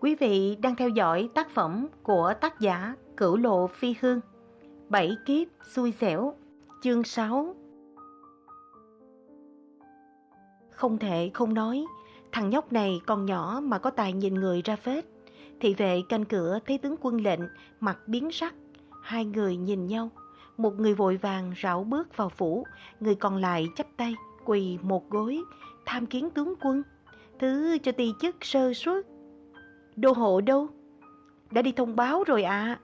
Quý vị đang theo dõi tác phẩm của tác giả Cửu Lộ Phi Hương, Bảy kiếp xui xẻo, Chương 6 Không thể không nói, Thằng nhóc này còn nhỏ mà có tài nhìn người ra phết. Thị vệ canh cửa thấy tướng quân lệnh, Mặt biến sắc, Hai người nhìn nhau. Một người vội vàng rảo bước vào phủ, Người còn lại chắp tay, Quỳ một gối, Tham kiến tướng quân. Thứ cho ti chức sơ suất Đô hộ đâu? Đã đi thông báo rồi ạ. À.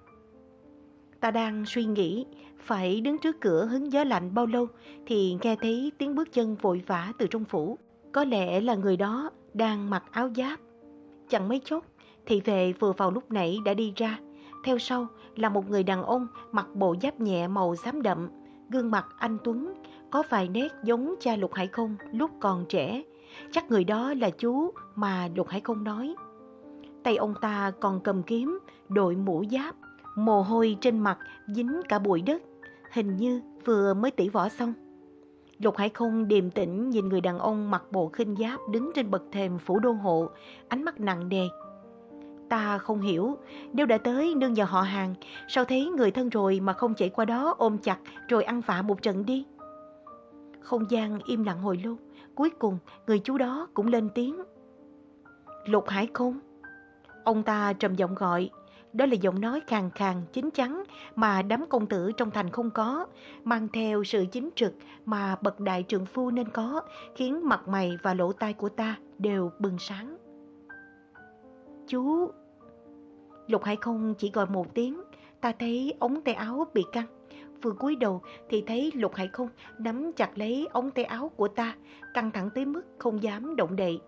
Ta đang suy nghĩ phải đứng trước cửa hứng gió lạnh bao lâu thì nghe thấy tiếng bước chân vội vã từ trong phủ. Có lẽ là người đó đang mặc áo giáp. Chẳng mấy chốc, thị vệ vừa vào lúc nãy đã đi ra. Theo sau là một người đàn ông mặc bộ giáp nhẹ màu xám đậm, gương mặt anh Tuấn, có vài nét giống cha Lục Hải Không lúc còn trẻ. Chắc người đó là chú mà Lục Hải Không nói. Tay ông ta còn cầm kiếm, đội mũ giáp, mồ hôi trên mặt dính cả bụi đất, hình như vừa mới tỉ võ xong. Lục Hải không điềm tĩnh nhìn người đàn ông mặc bộ khinh giáp đứng trên bậc thềm phủ đô hộ, ánh mắt nặng nề. Ta không hiểu, nếu đã tới nương nhờ họ hàng, sao thấy người thân rồi mà không chạy qua đó ôm chặt rồi ăn vạ một trận đi? Không gian im lặng hồi lâu, cuối cùng người chú đó cũng lên tiếng. Lục Hải không? Ông ta trầm giọng gọi, đó là giọng nói khàn khàn, chính chắn mà đám công tử trong thành không có, mang theo sự chính trực mà bậc đại trượng phu nên có, khiến mặt mày và lỗ tai của ta đều bừng sáng. Chú... Lục Hải không chỉ gọi một tiếng, ta thấy ống tay áo bị căng. Vừa cúi đầu thì thấy Lục Hải không nắm chặt lấy ống tay áo của ta, căng thẳng tới mức không dám động đậy.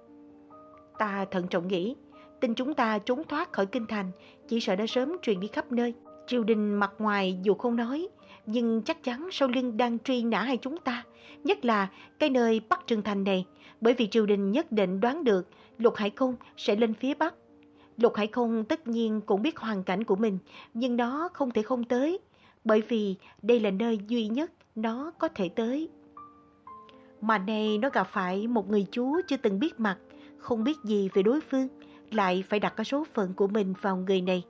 Ta thận trọng nghĩ, tin chúng ta trốn thoát khỏi kinh thành, chỉ sợ đã sớm truyền đi khắp nơi. Triều đình mặt ngoài dù không nói, nhưng chắc chắn sau lưng đang truy nã hai chúng ta, nhất là cái nơi Bắc Trường Thành này, bởi vì triều đình nhất định đoán được Lục Hải Không sẽ lên phía Bắc. Lục Hải Không tất nhiên cũng biết hoàn cảnh của mình, nhưng nó không thể không tới, bởi vì đây là nơi duy nhất nó có thể tới. Mà nay nó gặp phải một người chú chưa từng biết mặt, không biết gì về đối phương, lại phải đặt cái số phận của mình vào người này.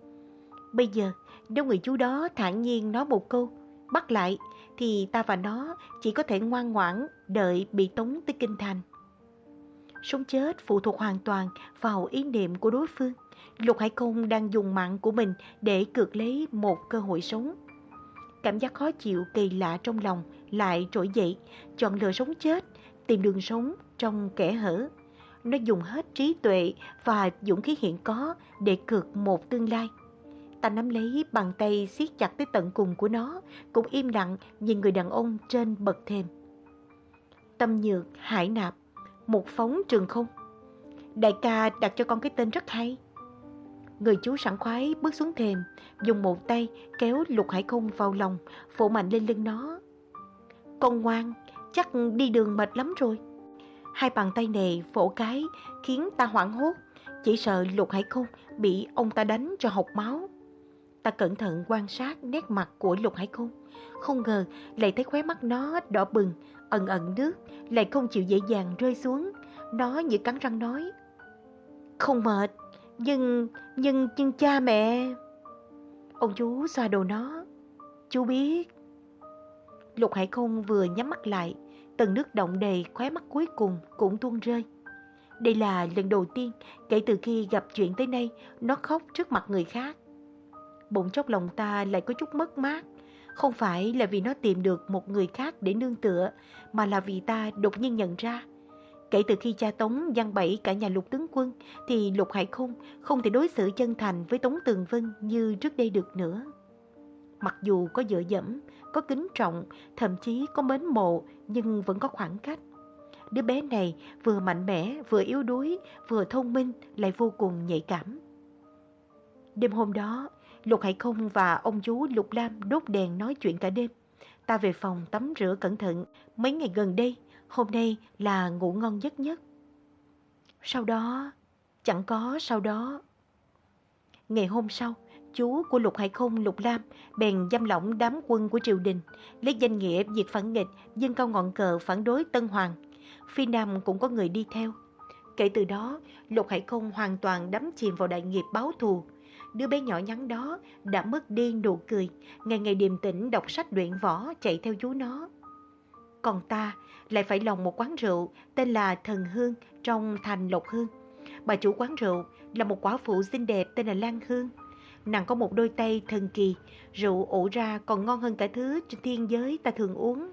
Bây giờ, nếu người chú đó thản nhiên nói một câu, bắt lại, thì ta và nó chỉ có thể ngoan ngoãn đợi bị tống tới kinh thành. Sống chết phụ thuộc hoàn toàn vào ý niệm của đối phương. Lục Hải Công đang dùng mạng của mình để cược lấy một cơ hội sống. Cảm giác khó chịu kỳ lạ trong lòng lại trỗi dậy, chọn lựa sống chết, tìm đường sống trong kẻ hở nó dùng hết trí tuệ và dũng khí hiện có để cược một tương lai. Ta nắm lấy bàn tay siết chặt tới tận cùng của nó, cũng im lặng nhìn người đàn ông trên bậc thềm. Tâm nhược, hải nạp, một phóng trường không. Đại ca đặt cho con cái tên rất hay. Người chú sẵn khoái bước xuống thềm, dùng một tay kéo lục hải không vào lòng, phổ mạnh lên lưng nó. Con ngoan, chắc đi đường mệt lắm rồi. Hai bàn tay này vỗ cái khiến ta hoảng hốt, chỉ sợ lục hải khôn bị ông ta đánh cho hộc máu. Ta cẩn thận quan sát nét mặt của lục hải khôn, không ngờ lại thấy khóe mắt nó đỏ bừng, ẩn ẩn nước, lại không chịu dễ dàng rơi xuống. Nó như cắn răng nói, không mệt, nhưng, nhưng, nhưng cha mẹ... Ông chú xoa đầu nó, chú biết. Lục Hải Không vừa nhắm mắt lại, tầng nước động đầy khóe mắt cuối cùng cũng tuôn rơi. Đây là lần đầu tiên kể từ khi gặp chuyện tới nay nó khóc trước mặt người khác. Bụng chốc lòng ta lại có chút mất mát. Không phải là vì nó tìm được một người khác để nương tựa, mà là vì ta đột nhiên nhận ra. Kể từ khi cha Tống giăng bẫy cả nhà lục tướng quân, thì lục hải khung không thể đối xử chân thành với Tống Tường Vân như trước đây được nữa. Mặc dù có dựa dẫm, có kính trọng, thậm chí có mến mộ nhưng vẫn có khoảng cách. Đứa bé này vừa mạnh mẽ, vừa yếu đuối, vừa thông minh, lại vô cùng nhạy cảm. Đêm hôm đó, Lục Hải Không và ông chú Lục Lam đốt đèn nói chuyện cả đêm. Ta về phòng tắm rửa cẩn thận, mấy ngày gần đây, hôm nay là ngủ ngon giấc nhất. Sau đó, chẳng có sau đó. Ngày hôm sau, chú của Lục Hải Không Lục Lam bèn giam lỏng đám quân của triều đình, lấy danh nghĩa diệt phản nghịch, dân cao ngọn cờ phản đối Tân Hoàng. Phi Nam cũng có người đi theo. Kể từ đó, Lục Hải Công hoàn toàn đắm chìm vào đại nghiệp báo thù. Đứa bé nhỏ nhắn đó đã mất đi nụ cười, ngày ngày điềm tĩnh đọc sách luyện võ chạy theo chú nó. Còn ta lại phải lòng một quán rượu tên là Thần Hương trong thành Lộc Hương. Bà chủ quán rượu là một quả phụ xinh đẹp tên là Lan Hương. Nàng có một đôi tay thần kỳ, rượu ủ ra còn ngon hơn cả thứ trên thiên giới ta thường uống.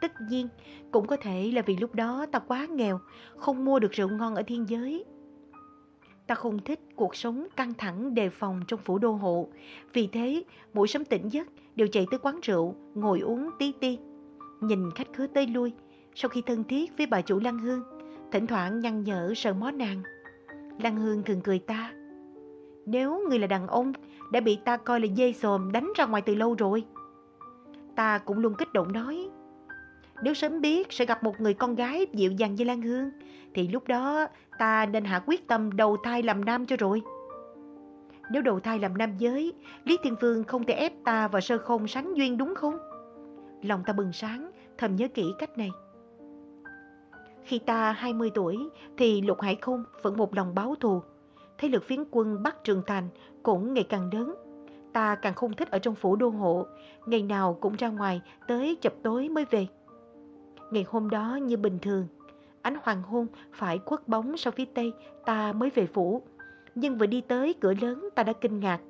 Tất nhiên, cũng có thể là vì lúc đó ta quá nghèo, không mua được rượu ngon ở thiên giới. Ta không thích cuộc sống căng thẳng đề phòng trong phủ đô hộ. Vì thế, mỗi sớm tỉnh giấc đều chạy tới quán rượu, ngồi uống tí ti. Nhìn khách khứa tới lui, sau khi thân thiết với bà chủ Lăng Hương, thỉnh thoảng nhăn nhở sợ mó nàng. Lăng Hương thường cười ta. Nếu người là đàn ông, đã bị ta coi là dê sồm đánh ra ngoài từ lâu rồi. Ta cũng luôn kích động nói. Nếu sớm biết sẽ gặp một người con gái dịu dàng như Lan Hương, thì lúc đó ta nên hạ quyết tâm đầu thai làm nam cho rồi. Nếu đầu thai làm nam giới, Lý Thiên Phương không thể ép ta và sơ không sánh duyên đúng không? Lòng ta bừng sáng, thầm nhớ kỹ cách này. Khi ta 20 tuổi thì Lục Hải Không vẫn một lòng báo thù. Thế lực phiến quân Bắc Trường Thành cũng ngày càng lớn. Ta càng không thích ở trong phủ đô hộ, ngày nào cũng ra ngoài tới chập tối mới về. Ngày hôm đó như bình thường, ánh hoàng hôn phải khuất bóng sau phía tây ta mới về phủ. Nhưng vừa đi tới cửa lớn ta đã kinh ngạc.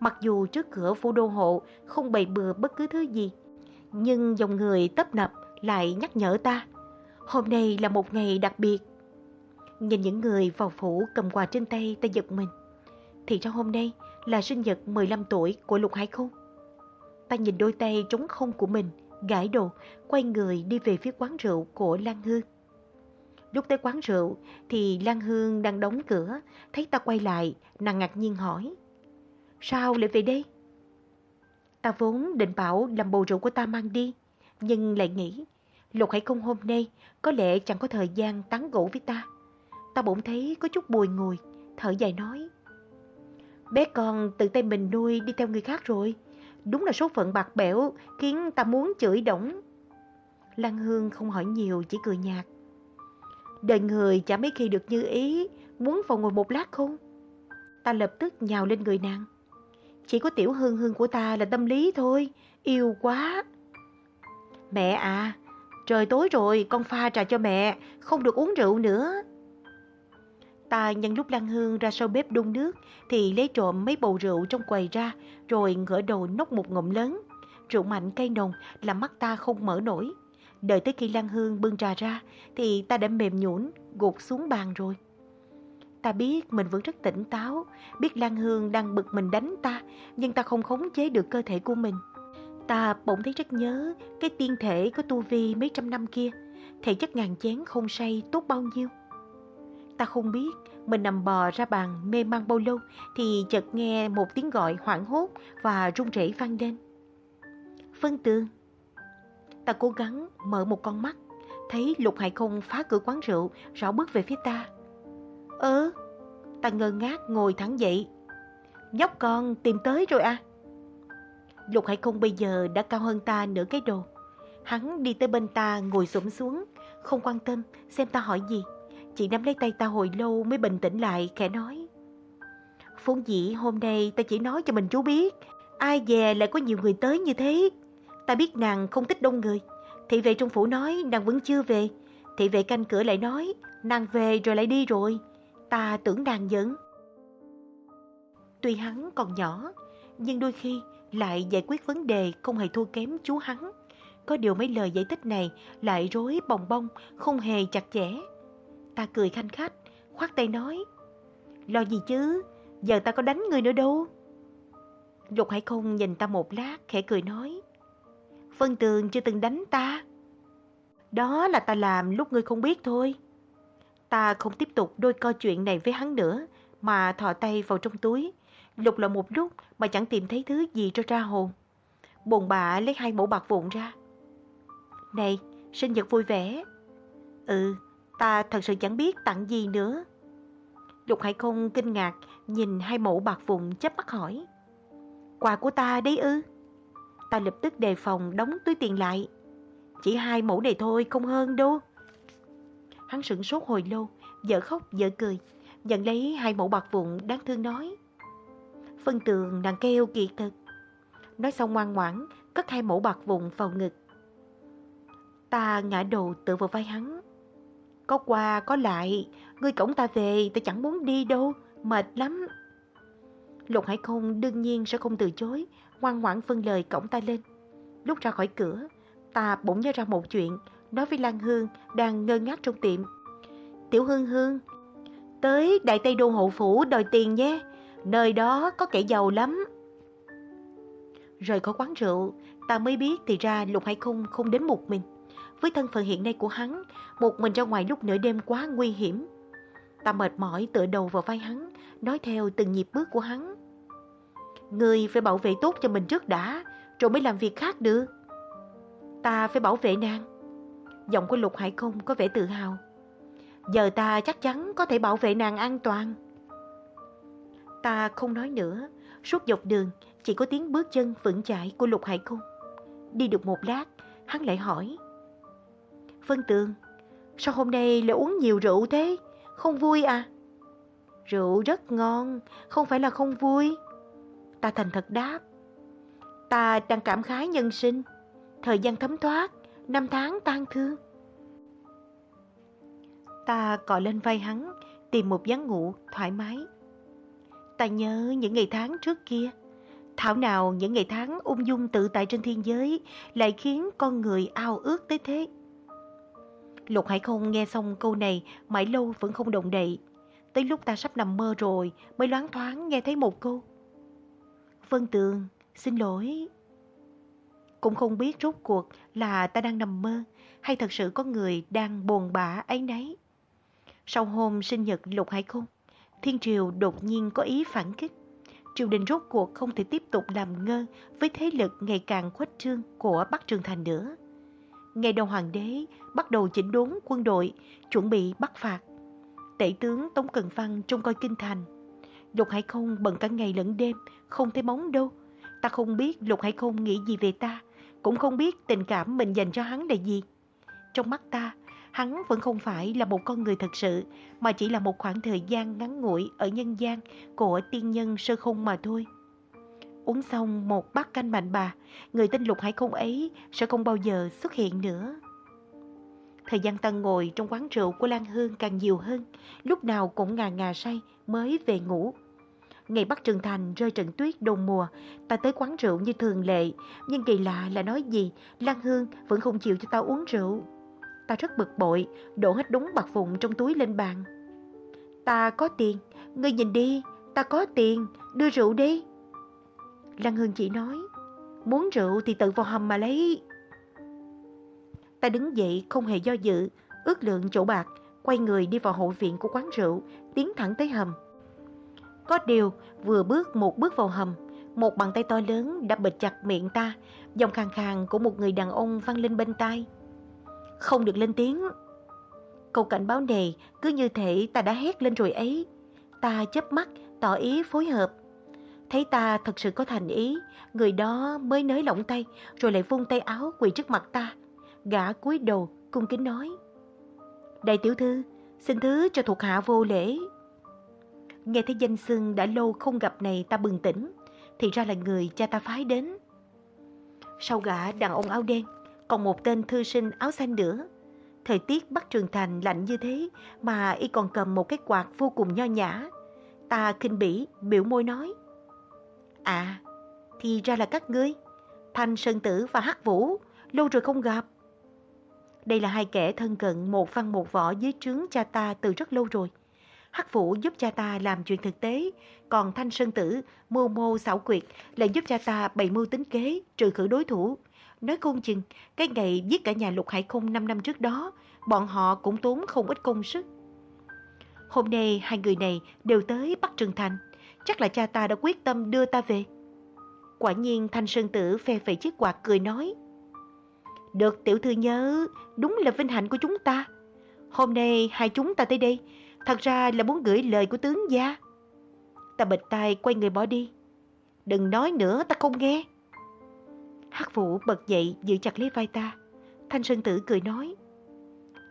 Mặc dù trước cửa phủ đô hộ không bày bừa bất cứ thứ gì, nhưng dòng người tấp nập lại nhắc nhở ta. Hôm nay là một ngày đặc biệt. Nhìn những người vào phủ cầm quà trên tay ta giật mình. Thì ra hôm nay là sinh nhật 15 tuổi của Lục Hải Khôn. Ta nhìn đôi tay trống không của mình, gãi đồ, quay người đi về phía quán rượu của Lan Hương. Lúc tới quán rượu thì Lan Hương đang đóng cửa, thấy ta quay lại, nàng ngạc nhiên hỏi. Sao lại về đây? Ta vốn định bảo làm bầu rượu của ta mang đi, nhưng lại nghĩ Lục Hải Công hôm nay có lẽ chẳng có thời gian tán gẫu với ta. Ta bỗng thấy có chút bùi ngùi, thở dài nói. Bé con tự tay mình nuôi đi theo người khác rồi. Đúng là số phận bạc bẽo khiến ta muốn chửi đổng. lan Hương không hỏi nhiều chỉ cười nhạt. Đời người chả mấy khi được như ý, muốn vào ngồi một lát không? Ta lập tức nhào lên người nàng. Chỉ có tiểu hương hương của ta là tâm lý thôi, yêu quá. Mẹ à, trời tối rồi, con pha trà cho mẹ, không được uống rượu nữa. Ta nhân lúc Lan Hương ra sau bếp đun nước thì lấy trộm mấy bầu rượu trong quầy ra rồi ngửa đầu nốc một ngụm lớn. Rượu mạnh cay nồng làm mắt ta không mở nổi. Đợi tới khi Lan Hương bưng trà ra thì ta đã mềm nhũn gục xuống bàn rồi. Ta biết mình vẫn rất tỉnh táo, biết Lan Hương đang bực mình đánh ta, nhưng ta không khống chế được cơ thể của mình. Ta bỗng thấy rất nhớ cái tiên thể có tu vi mấy trăm năm kia, thể chất ngàn chén không say tốt bao nhiêu. Ta không biết mình nằm bò ra bàn mê man bao lâu thì chợt nghe một tiếng gọi hoảng hốt và run rẩy vang lên. Vân Tường. Ta cố gắng mở một con mắt, thấy Lục Hải Không phá cửa quán rượu, rõ bước về phía ta. Ơ, ta ngơ ngác ngồi thẳng dậy. Nhóc con tìm tới rồi à? Lục Hải Không bây giờ đã cao hơn ta nửa cái đồ. Hắn đi tới bên ta ngồi xổm xuống, không quan tâm xem ta hỏi gì. Chị nắm lấy tay ta hồi lâu mới bình tĩnh lại, khẽ nói. Vốn dĩ hôm nay ta chỉ nói cho mình chú biết, ai về lại có nhiều người tới như thế. Ta biết nàng không thích đông người. Thị vệ trong phủ nói nàng vẫn chưa về. Thị vệ canh cửa lại nói nàng về rồi lại đi rồi. Ta tưởng nàng giận. Tuy hắn còn nhỏ, nhưng đôi khi lại giải quyết vấn đề không hề thua kém chú hắn. Có điều mấy lời giải thích này lại rối bồng bông, không hề chặt chẽ. Ta cười khanh khách, khoát tay nói. Lo gì chứ, giờ ta có đánh người nữa đâu. Lục Hải Không nhìn ta một lát, khẽ cười nói. Phân Tường chưa từng đánh ta. Đó là ta làm lúc ngươi không biết thôi. Ta không tiếp tục đôi co chuyện này với hắn nữa, mà thò tay vào trong túi, lục lọi một lúc mà chẳng tìm thấy thứ gì cho ra hồn. Bồn bạ lấy hai mẫu bạc vụn ra. Này, sinh nhật vui vẻ. Ừ, ta thật sự chẳng biết tặng gì nữa. Lục Hải Không kinh ngạc nhìn hai mẫu bạc vụn chấp mắt hỏi. Quà của ta đấy ư? Ta lập tức đề phòng đóng túi tiền lại. Chỉ hai mẫu này thôi không hơn đâu. Hắn sửng sốt hồi lâu, dở khóc dở cười, nhận lấy hai mẫu bạc vụn đáng thương nói. Phân tường nàng kêu kiệt thật. Nói xong ngoan ngoãn, cất hai mẫu bạc vụn vào ngực. Ta ngã đầu tựa vào vai hắn. Có qua có lại, ngươi cổng ta về, ta chẳng muốn đi đâu, mệt lắm. Lục Hải Không đương nhiên sẽ không từ chối, ngoan ngoãn phân lời cổng ta lên. Lúc ra khỏi cửa, ta bỗng nhớ ra một chuyện, nói với Lan Hương đang ngơ ngác trong tiệm. Tiểu Hương Hương, tới Đại Tây Đô Hộ Phủ đòi tiền nhé, nơi đó có kẻ giàu lắm. Rời khỏi quán rượu, ta mới biết thì ra Lục Hải Không không đến một mình. Với thân phận hiện nay của hắn, một mình ra ngoài lúc nửa đêm quá nguy hiểm. Ta mệt mỏi tựa đầu vào vai hắn, nói theo từng nhịp bước của hắn. Người phải bảo vệ tốt cho mình trước đã, rồi mới làm việc khác được. Ta phải bảo vệ nàng. Giọng của Lục Hải Không có vẻ tự hào. Giờ ta chắc chắn có thể bảo vệ nàng an toàn. Ta không nói nữa, suốt dọc đường chỉ có tiếng bước chân vững chãi của Lục Hải Không. Đi được một lát, hắn lại hỏi. Vân Tường, sao hôm nay lại uống nhiều rượu thế? Không vui à? Rượu rất ngon, không phải là không vui. Ta thành thật đáp. Ta đang cảm khái nhân sinh, thời gian thấm thoát, năm tháng tan thương. Ta cọ lên vai hắn, tìm một giấc ngủ thoải mái. Ta nhớ những ngày tháng trước kia. Thảo nào những ngày tháng ung dung tự tại trên thiên giới lại khiến con người ao ước tới thế. Lục Hải Không nghe xong câu này mãi lâu vẫn không động đậy. Tới lúc ta sắp nằm mơ rồi mới loáng thoáng nghe thấy một câu. Vân Tường, xin lỗi. Cũng không biết rốt cuộc là ta đang nằm mơ hay thật sự có người đang buồn bã ấy nấy. Sau hôm sinh nhật Lục Hải Không, Thiên Triều đột nhiên có ý phản kích. Triều đình rốt cuộc không thể tiếp tục làm ngơ với thế lực ngày càng khuếch trương của Bắc Trường Thành nữa. Ngày đầu hoàng đế bắt đầu chỉnh đốn quân đội, chuẩn bị bắt phạt. Tể tướng Tống Cần Văn trông coi kinh thành. Lục Hải Không bận cả ngày lẫn đêm, không thấy bóng đâu. Ta không biết Lục Hải Không nghĩ gì về ta, cũng không biết tình cảm mình dành cho hắn là gì. Trong mắt ta, hắn vẫn không phải là một con người thật sự, mà chỉ là một khoảng thời gian ngắn ngủi ở nhân gian của tiên nhân sơ không mà thôi. Uống xong một bát canh mạnh bà, người tên Lục Hải Không ấy sẽ không bao giờ xuất hiện nữa. Thời gian tân ngồi trong quán rượu của Lan Hương càng nhiều hơn, lúc nào cũng ngà ngà say mới về ngủ. Ngày Bắc Trường Thành rơi trận tuyết đầu mùa, ta tới quán rượu như thường lệ, nhưng kỳ lạ là nói gì, Lan Hương vẫn không chịu cho ta uống rượu. Ta rất bực bội, đổ hết đúng bạc vụn trong túi lên bàn. Ta có tiền, ngươi nhìn đi, ta có tiền, đưa rượu đi. Lan Hương chỉ nói, muốn rượu thì tự vào hầm mà lấy. Ta đứng dậy không hề do dự, ước lượng chỗ bạc, quay người đi vào hội viện của quán rượu, tiến thẳng tới hầm. Có điều, vừa bước một bước vào hầm, một bàn tay to lớn đã bịt chặt miệng ta, giọng khàn khàn của một người đàn ông vang lên bên tai. Không được lên tiếng. Câu cảnh báo này cứ như thể ta đã hét lên rồi ấy. Ta chớp mắt, tỏ ý phối hợp. Thấy ta thật sự có thành ý, người đó mới nới lỏng tay, rồi lại vung tay áo quỳ trước mặt ta. Gã cúi đầu, cung kính nói. Đại tiểu thư, xin thứ cho thuộc hạ vô lễ. Nghe thấy danh xưng đã lâu không gặp này ta bừng tỉnh, thì ra là người cha ta phái đến. Sau gã đàn ông áo đen, còn một tên thư sinh áo xanh nữa. Thời tiết Bắc Trường Thành lạnh như thế mà y còn cầm một cái quạt vô cùng nho nhã. Ta kinh bỉ, biểu môi nói. À, thì ra là các ngươi. Thanh Sơn Tử và Hắc Vũ, lâu rồi không gặp. Đây là hai kẻ thân cận một văn một võ dưới trướng cha ta từ rất lâu rồi. Hắc Vũ giúp cha ta làm chuyện thực tế, còn Thanh Sơn Tử, mưu mô xảo quyệt lại giúp cha ta bày mưu tính kế, trừ khử đối thủ. Nói công chừng, cái ngày giết cả nhà lục hải không 5 năm trước đó, bọn họ cũng tốn không ít công sức. Hôm nay hai người này đều tới Bắc Trường Thành, chắc là cha ta đã quyết tâm đưa ta về. Quả nhiên Thanh Sơn Tử phe phẩy chiếc quạt cười nói. Được tiểu thư nhớ, đúng là vinh hạnh của chúng ta. Hôm nay hai chúng ta tới đây, thật ra là muốn gửi lời của tướng gia. Ta bịch tai quay người bỏ đi. Đừng nói nữa, ta không nghe. Hắc Vũ bật dậy giữ chặt lấy vai ta. Thanh Sơn Tử cười nói.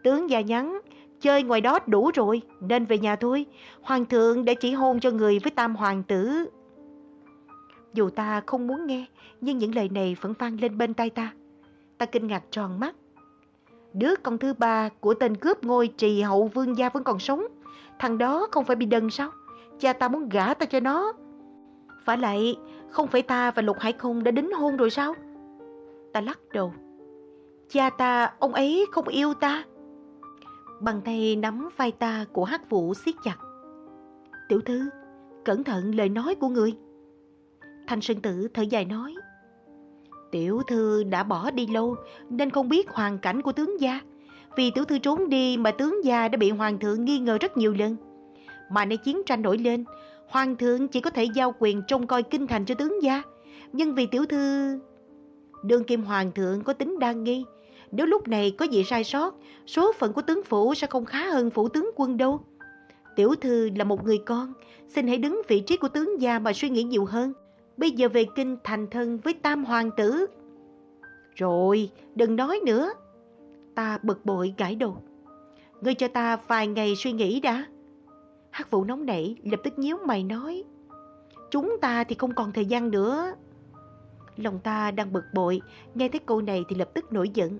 Tướng gia nhắn, chơi ngoài đó đủ rồi, nên về nhà thôi. Hoàng thượng đã chỉ hôn cho người với tam hoàng tử. Dù ta không muốn nghe, nhưng những lời này vẫn vang lên bên tai ta. Ta kinh ngạc tròn mắt. Đứa con thứ ba của tên cướp ngôi trì hậu vương gia vẫn còn sống. Thằng đó không phải bị đần sao? Cha ta muốn gả ta cho nó. Phải lại, không phải ta và Lục Hải Không đã đính hôn rồi sao? Ta lắc đầu. Cha ta, ông ấy không yêu ta. Bàn tay nắm vai ta của hắc vũ siết chặt. Tiểu thư, cẩn thận lời nói của người. Thanh Sơn Tử thở dài nói. Tiểu thư đã bỏ đi lâu nên không biết hoàn cảnh của tướng gia. Vì tiểu thư trốn đi mà tướng gia đã bị hoàng thượng nghi ngờ rất nhiều lần. Mà nay chiến tranh nổi lên, hoàng thượng chỉ có thể giao quyền trông coi kinh thành cho tướng gia. Nhưng vì tiểu thư... Đương kim hoàng thượng có tính đa nghi. Nếu lúc này có gì sai sót, số phận của tướng phủ sẽ không khá hơn phủ tướng quân đâu. Tiểu thư là một người con, xin hãy đứng vị trí của tướng gia mà suy nghĩ nhiều hơn. Bây giờ về kinh thành thân với tam hoàng tử. Rồi, đừng nói nữa. Ta bực bội gãi đầu. Ngươi cho ta vài ngày suy nghĩ đã. Hắc vụ nóng nảy lập tức nhíu mày nói. Chúng ta thì không còn thời gian nữa. Lòng ta đang bực bội, nghe thấy câu này thì lập tức nổi giận.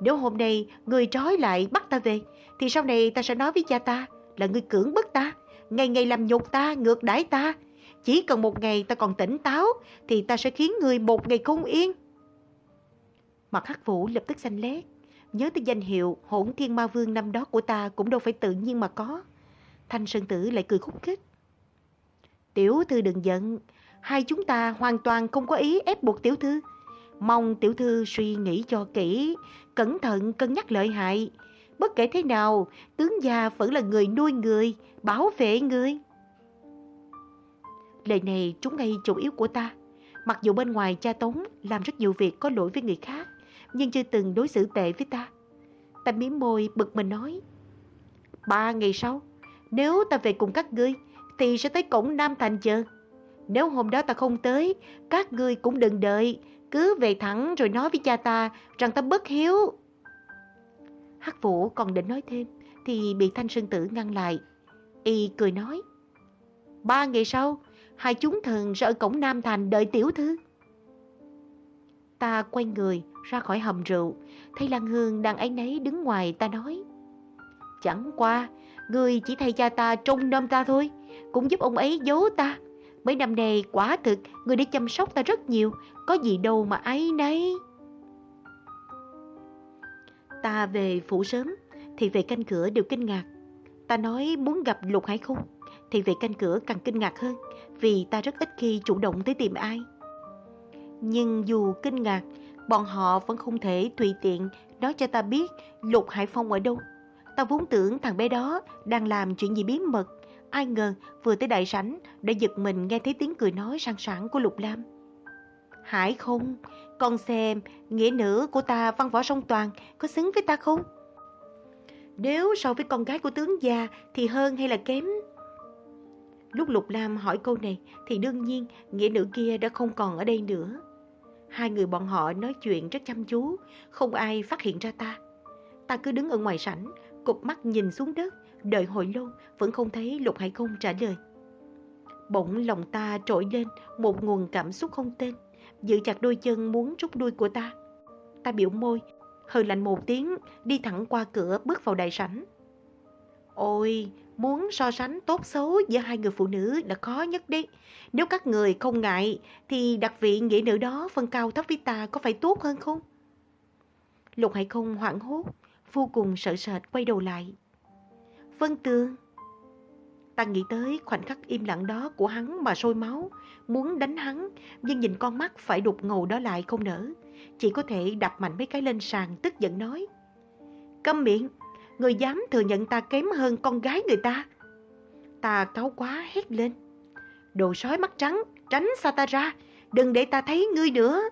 Nếu hôm nay người trói lại bắt ta về, thì sau này ta sẽ nói với cha ta là người cưỡng bức ta, ngày ngày làm nhục ta, ngược đãi ta. Chỉ cần một ngày ta còn tỉnh táo, thì ta sẽ khiến người một ngày không yên. Mặt hắc vũ lập tức xanh lét, nhớ tới danh hiệu hỗn thiên ma vương năm đó của ta cũng đâu phải tự nhiên mà có. Thanh Sơn Tử lại cười khúc khích. Tiểu thư đừng giận, hai chúng ta hoàn toàn không có ý ép buộc tiểu thư. Mong tiểu thư suy nghĩ cho kỹ, cẩn thận cân nhắc lợi hại. Bất kể thế nào, tướng gia vẫn là người nuôi người, bảo vệ người. Lời này trúng ngay chủ yếu của ta. Mặc dù bên ngoài cha Tống làm rất nhiều việc có lỗi với người khác, nhưng chưa từng đối xử tệ với ta. Ta miếm môi bực mình nói. Ba ngày sau, nếu ta về cùng các ngươi, thì sẽ tới cổng Nam Thành chờ. Nếu hôm đó ta không tới, các ngươi cũng đừng đợi, cứ về thẳng rồi nói với cha ta rằng ta bất hiếu. Hắc Vũ còn định nói thêm, thì bị Thanh Sơn Tử ngăn lại. Y cười nói, ba ngày sau, hai chúng thần sẽ ở cổng Nam Thành đợi tiểu thư. Ta quay người ra khỏi hầm rượu, thấy Lan Hương đang ấy nấy đứng ngoài ta nói. Chẳng qua, người chỉ thay cha ta trông nom ta thôi, cũng giúp ông ấy giấu ta. Mấy năm nay quả thực người đã chăm sóc ta rất nhiều, có gì đâu mà ấy nấy. Ta về phủ sớm, thì về canh cửa đều kinh ngạc. Ta nói muốn gặp Lục Hải Khung, thì về canh cửa càng kinh ngạc hơn, vì ta rất ít khi chủ động tới tìm ai. Nhưng dù kinh ngạc, bọn họ vẫn không thể tùy tiện nói cho ta biết Lục Hải Phong ở đâu. Ta vốn tưởng thằng bé đó đang làm chuyện gì bí mật. Ai ngờ vừa tới đại sảnh đã giật mình nghe thấy tiếng cười nói sang sảng của Lục Lam. Hải không, con xem nghĩa nữ của ta văn võ song toàn có xứng với ta không? Nếu so với con gái của tướng già thì hơn hay là kém? Lúc Lục Lam hỏi câu này thì đương nhiên nghĩa nữ kia đã không còn ở đây nữa. Hai người bọn họ nói chuyện rất chăm chú, không ai phát hiện ra ta. Ta cứ đứng ở ngoài sảnh, cụp mắt nhìn xuống đất, đợi hồi lâu vẫn không thấy Lục Hải Công trả lời. Bỗng lòng ta trỗi lên một nguồn cảm xúc không tên, giữ chặt đôi chân muốn rút đuôi của ta. Ta biểu môi, hơi lạnh một tiếng, đi thẳng qua cửa bước vào đại sảnh. Ôi, muốn so sánh tốt xấu giữa hai người phụ nữ là khó nhất đấy. Nếu các người không ngại, thì đặc vị nghĩa nữ đó phân cao thấp với ta có phải tốt hơn không? Lục Hải không hoảng hốt, vô cùng sợ sệt quay đầu lại. Vân Tường. Ta nghĩ tới khoảnh khắc im lặng đó của hắn mà sôi máu, muốn đánh hắn, nhưng nhìn con mắt phải đục ngầu đó lại không nở. Chỉ có thể đập mạnh mấy cái lên sàn tức giận nói. Câm miệng, người dám thừa nhận ta kém hơn con gái người ta. Ta cáu quá hét lên. Đồ sói mắt trắng, tránh xa ta ra, đừng để ta thấy ngươi nữa.